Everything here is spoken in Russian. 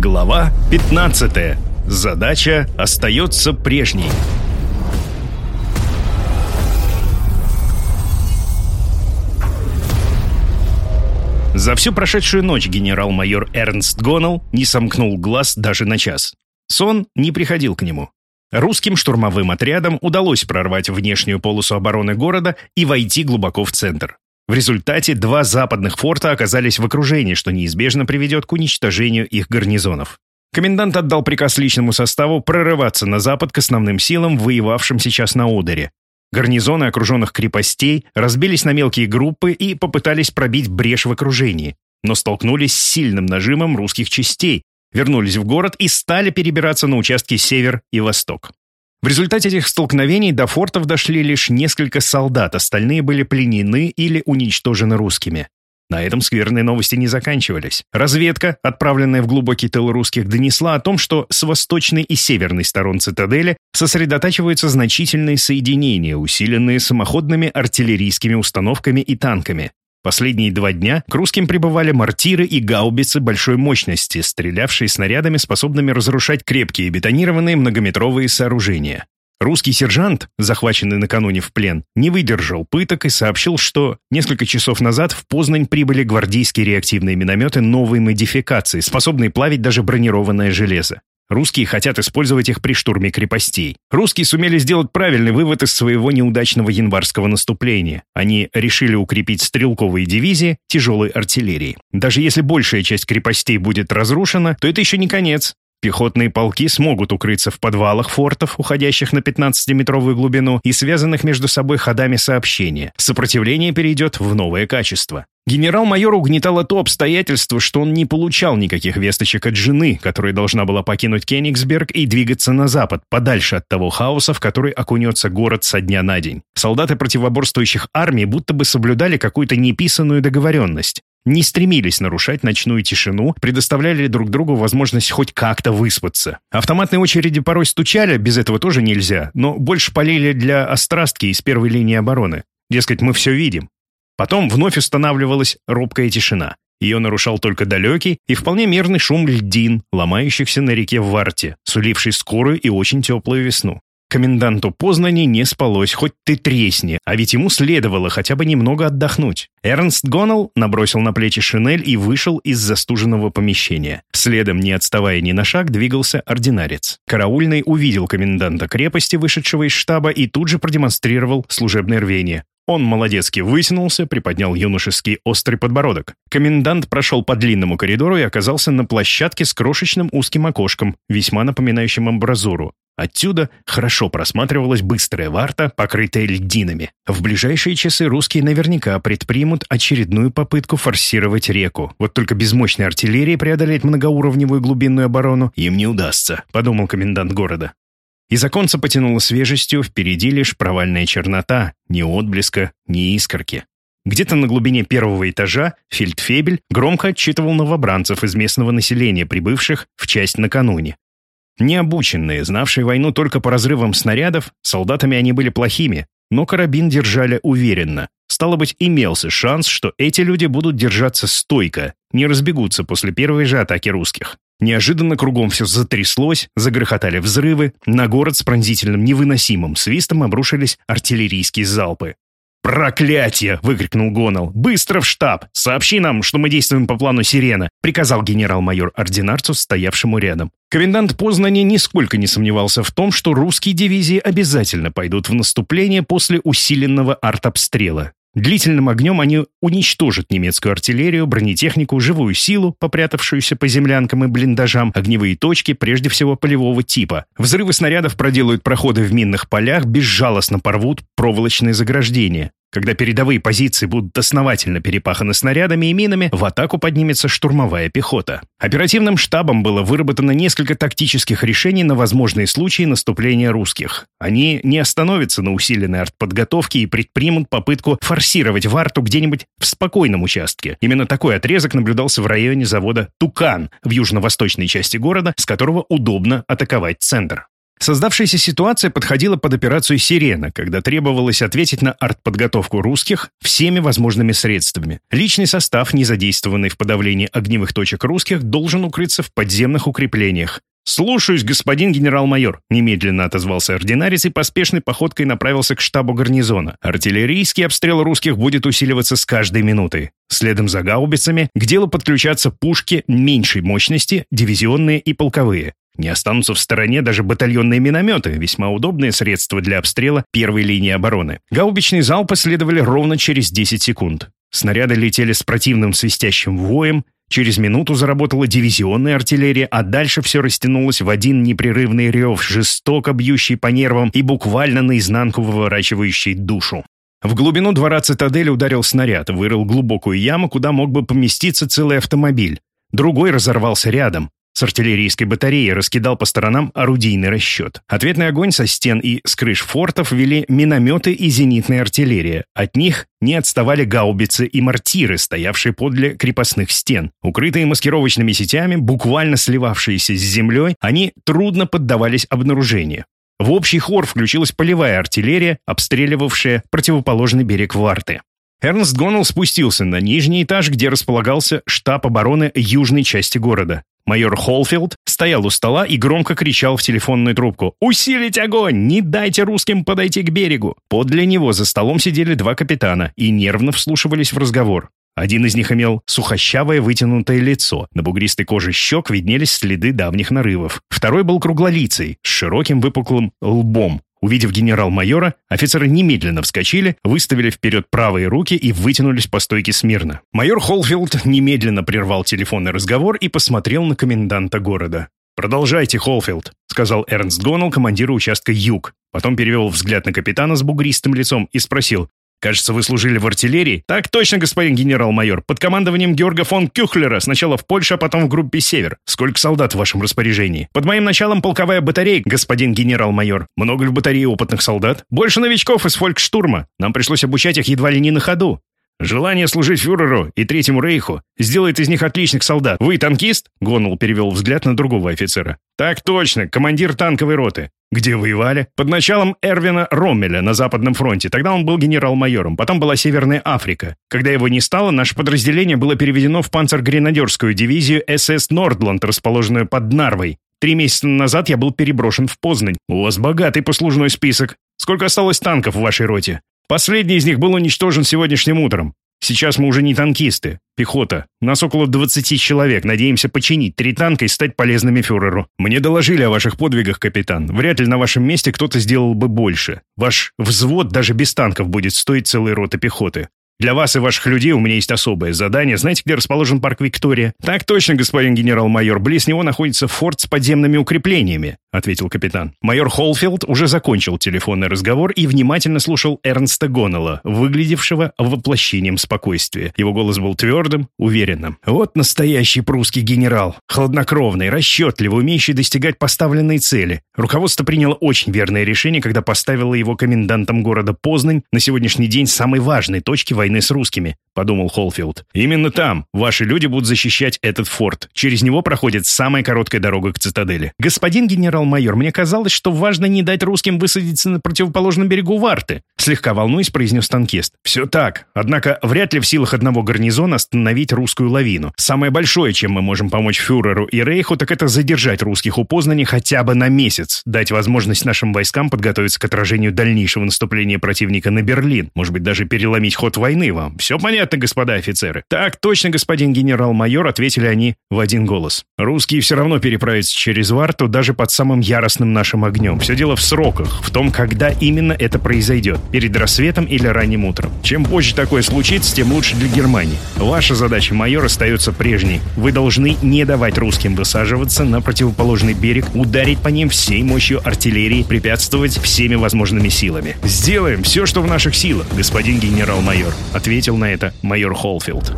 Глава 15. Задача остается прежней. За всю прошедшую ночь генерал-майор Эрнст Гоннелл не сомкнул глаз даже на час. Сон не приходил к нему. Русским штурмовым отрядам удалось прорвать внешнюю полосу обороны города и войти глубоко в центр. В результате два западных форта оказались в окружении, что неизбежно приведет к уничтожению их гарнизонов. Комендант отдал приказ личному составу прорываться на запад к основным силам, воевавшим сейчас на Одере. Гарнизоны окруженных крепостей разбились на мелкие группы и попытались пробить брешь в окружении, но столкнулись с сильным нажимом русских частей, вернулись в город и стали перебираться на участки север и восток. В результате этих столкновений до фортов дошли лишь несколько солдат, остальные были пленены или уничтожены русскими. На этом скверные новости не заканчивались. Разведка, отправленная в глубокий тыл русских, донесла о том, что с восточной и северной сторон цитадели сосредотачиваются значительные соединения, усиленные самоходными артиллерийскими установками и танками. Последние два дня к русским прибывали мортиры и гаубицы большой мощности, стрелявшие снарядами, способными разрушать крепкие бетонированные многометровые сооружения. Русский сержант, захваченный накануне в плен, не выдержал пыток и сообщил, что несколько часов назад в Познань прибыли гвардейские реактивные минометы новой модификации, способные плавить даже бронированное железо. Русские хотят использовать их при штурме крепостей. Русские сумели сделать правильный вывод из своего неудачного январского наступления. Они решили укрепить стрелковые дивизии тяжелой артиллерии. Даже если большая часть крепостей будет разрушена, то это еще не конец. Пехотные полки смогут укрыться в подвалах фортов, уходящих на 15-метровую глубину и связанных между собой ходами сообщения. Сопротивление перейдет в новое качество. Генерал-майор угнетало то обстоятельство, что он не получал никаких весточек от жены, которая должна была покинуть Кенигсберг и двигаться на запад, подальше от того хаоса, в который окунется город со дня на день. Солдаты противоборствующих армий будто бы соблюдали какую-то неписанную договоренность не стремились нарушать ночную тишину, предоставляли друг другу возможность хоть как-то выспаться. Автоматные очереди порой стучали, без этого тоже нельзя, но больше полили для острастки из первой линии обороны. Дескать, мы все видим. Потом вновь устанавливалась робкая тишина. Ее нарушал только далекий и вполне мерный шум льдин, ломающихся на реке Варте, суливший скорую и очень теплую весну. Коменданту Познани не спалось, хоть ты тресни, а ведь ему следовало хотя бы немного отдохнуть. Эрнст Гоннелл набросил на плечи шинель и вышел из застуженного помещения. Следом, не отставая ни на шаг, двигался ординарец. Караульный увидел коменданта крепости, вышедшего из штаба, и тут же продемонстрировал служебное рвение. Он молодецки вытянулся, приподнял юношеский острый подбородок. Комендант прошел по длинному коридору и оказался на площадке с крошечным узким окошком, весьма напоминающим амбразуру. Отсюда хорошо просматривалась быстрая варта, покрытая льдинами. В ближайшие часы русские наверняка предпримут очередную попытку форсировать реку. Вот только без мощной артиллерии преодолеть многоуровневую глубинную оборону им не удастся, подумал комендант города. Из оконца потянуло свежестью, впереди лишь провальная чернота, ни отблеска, ни искорки. Где-то на глубине первого этажа фельдфебель громко отчитывал новобранцев из местного населения, прибывших в часть накануне. Необученные, знавшие войну только по разрывам снарядов, солдатами они были плохими, но карабин держали уверенно. Стало быть, имелся шанс, что эти люди будут держаться стойко, не разбегутся после первой же атаки русских. Неожиданно кругом все затряслось, загрохотали взрывы, на город с пронзительным невыносимым свистом обрушились артиллерийские залпы. «Проклятие!» — выкрикнул Гонал. «Быстро в штаб! Сообщи нам, что мы действуем по плану Сирена!» — приказал генерал-майор ординарцу, стоявшему рядом. Комендант Познани нисколько не сомневался в том, что русские дивизии обязательно пойдут в наступление после усиленного артобстрела. Длительным огнем они уничтожат немецкую артиллерию, бронетехнику, живую силу, попрятавшуюся по землянкам и блиндажам, огневые точки, прежде всего полевого типа. Взрывы снарядов проделают проходы в минных полях, безжалостно порвут проволочные заграждения. Когда передовые позиции будут основательно перепаханы снарядами и минами, в атаку поднимется штурмовая пехота. Оперативным штабом было выработано несколько тактических решений на возможные случаи наступления русских. Они не остановятся на усиленной артподготовке и предпримут попытку форсировать Варту где-нибудь в спокойном участке. Именно такой отрезок наблюдался в районе завода «Тукан» в южно-восточной части города, с которого удобно атаковать центр. Создавшаяся ситуация подходила под операцию «Сирена», когда требовалось ответить на артподготовку русских всеми возможными средствами. Личный состав, не задействованный в подавлении огневых точек русских, должен укрыться в подземных укреплениях. «Слушаюсь, господин генерал-майор», — немедленно отозвался ординарец и поспешной походкой направился к штабу гарнизона. Артиллерийский обстрел русских будет усиливаться с каждой минутой. Следом за гаубицами к делу подключатся пушки меньшей мощности, дивизионные и полковые. Не останутся в стороне даже батальонные минометы, весьма удобные средства для обстрела первой линии обороны. Гаубичные залпы следовали ровно через 10 секунд. Снаряды летели с противным свистящим воем, Через минуту заработала дивизионная артиллерия, а дальше все растянулось в один непрерывный рев, жестоко бьющий по нервам и буквально наизнанку выворачивающий душу. В глубину двора цитадели ударил снаряд, вырыл глубокую яму, куда мог бы поместиться целый автомобиль. Другой разорвался рядом с артиллерийской батареи раскидал по сторонам орудийный расчет. Ответный огонь со стен и с крыш фортов вели минометы и зенитная артиллерия. От них не отставали гаубицы и мортиры, стоявшие подле крепостных стен. Укрытые маскировочными сетями, буквально сливавшиеся с землей, они трудно поддавались обнаружению. В общий хор включилась полевая артиллерия, обстреливавшая противоположный берег Варты. Эрнст Гоннелл спустился на нижний этаж, где располагался штаб обороны южной части города. Майор Холфилд стоял у стола и громко кричал в телефонную трубку «Усилить огонь! Не дайте русским подойти к берегу!» Подле него за столом сидели два капитана и нервно вслушивались в разговор. Один из них имел сухощавое вытянутое лицо, на бугристой коже щек виднелись следы давних нарывов. Второй был круглолицей, с широким выпуклым лбом, Увидев генерал-майора, офицеры немедленно вскочили, выставили вперед правые руки и вытянулись по стойке смирно. Майор Холфилд немедленно прервал телефонный разговор и посмотрел на коменданта города. «Продолжайте, Холфилд», — сказал Эрнст Гоннелл командиру участка «Юг». Потом перевел взгляд на капитана с бугристым лицом и спросил, Кажется, вы служили в артиллерии? Так точно, господин генерал-майор. Под командованием Георга фон Кюхлера. Сначала в Польше, а потом в группе «Север». Сколько солдат в вашем распоряжении? Под моим началом полковая батарея, господин генерал-майор. Много ли в батарее опытных солдат? Больше новичков из фолькштурма. Нам пришлось обучать их едва ли не на ходу. Желание служить фюреру и Третьему Рейху сделает из них отличных солдат. Вы танкист?» Гонул перевел взгляд на другого офицера. «Так точно, командир танковой роты. Где воевали? Под началом Эрвина Роммеля на Западном фронте. Тогда он был генерал-майором. Потом была Северная Африка. Когда его не стало, наше подразделение было переведено в панцергренадерскую дивизию СС Нордланд, расположенную под Нарвой. Три месяца назад я был переброшен в Познань. У вас богатый послужной список. Сколько осталось танков в вашей роте? Последний из них был уничтожен сегодняшним утром. Сейчас мы уже не танкисты, пехота. Нас около 20 человек. Надеемся починить три танка и стать полезными фюреру. Мне доложили о ваших подвигах, капитан. Вряд ли на вашем месте кто-то сделал бы больше. Ваш взвод даже без танков будет стоить целой роты пехоты. Для вас и ваших людей у меня есть особое задание. Знаете, где расположен парк Виктория? Так точно, господин генерал-майор. Близ него находится форт с подземными укреплениями, ответил капитан. Майор Холфилд уже закончил телефонный разговор и внимательно слушал Эрнста Гоннелла, выглядевшего воплощением спокойствия. Его голос был твердым, уверенным. Вот настоящий прусский генерал. Хладнокровный, расчетливый, умеющий достигать поставленной цели. Руководство приняло очень верное решение, когда поставило его комендантом города Познань на сегодняшний день самой важной точки войны войны с русскими», — подумал Холфилд. «Именно там ваши люди будут защищать этот форт. Через него проходит самая короткая дорога к цитадели». «Господин генерал-майор, мне казалось, что важно не дать русским высадиться на противоположном берегу Варты», — слегка волнуясь, произнес танкист. «Все так. Однако вряд ли в силах одного гарнизона остановить русскую лавину. Самое большое, чем мы можем помочь фюреру и Рейху, так это задержать русских у Познани хотя бы на месяц, дать возможность нашим войскам подготовиться к отражению дальнейшего наступления противника на Берлин, может быть, даже переломить ход войны войны вам. Все понятно, господа офицеры?» «Так точно, господин генерал-майор», — ответили они в один голос. «Русские все равно переправятся через Варту даже под самым яростным нашим огнем. Все дело в сроках, в том, когда именно это произойдет, перед рассветом или ранним утром. Чем позже такое случится, тем лучше для Германии. Ваша задача, майор, остается прежней. Вы должны не давать русским высаживаться на противоположный берег, ударить по ним всей мощью артиллерии, препятствовать всеми возможными силами. Сделаем все, что в наших силах, господин генерал-майор. — ответил на это майор Холфилд.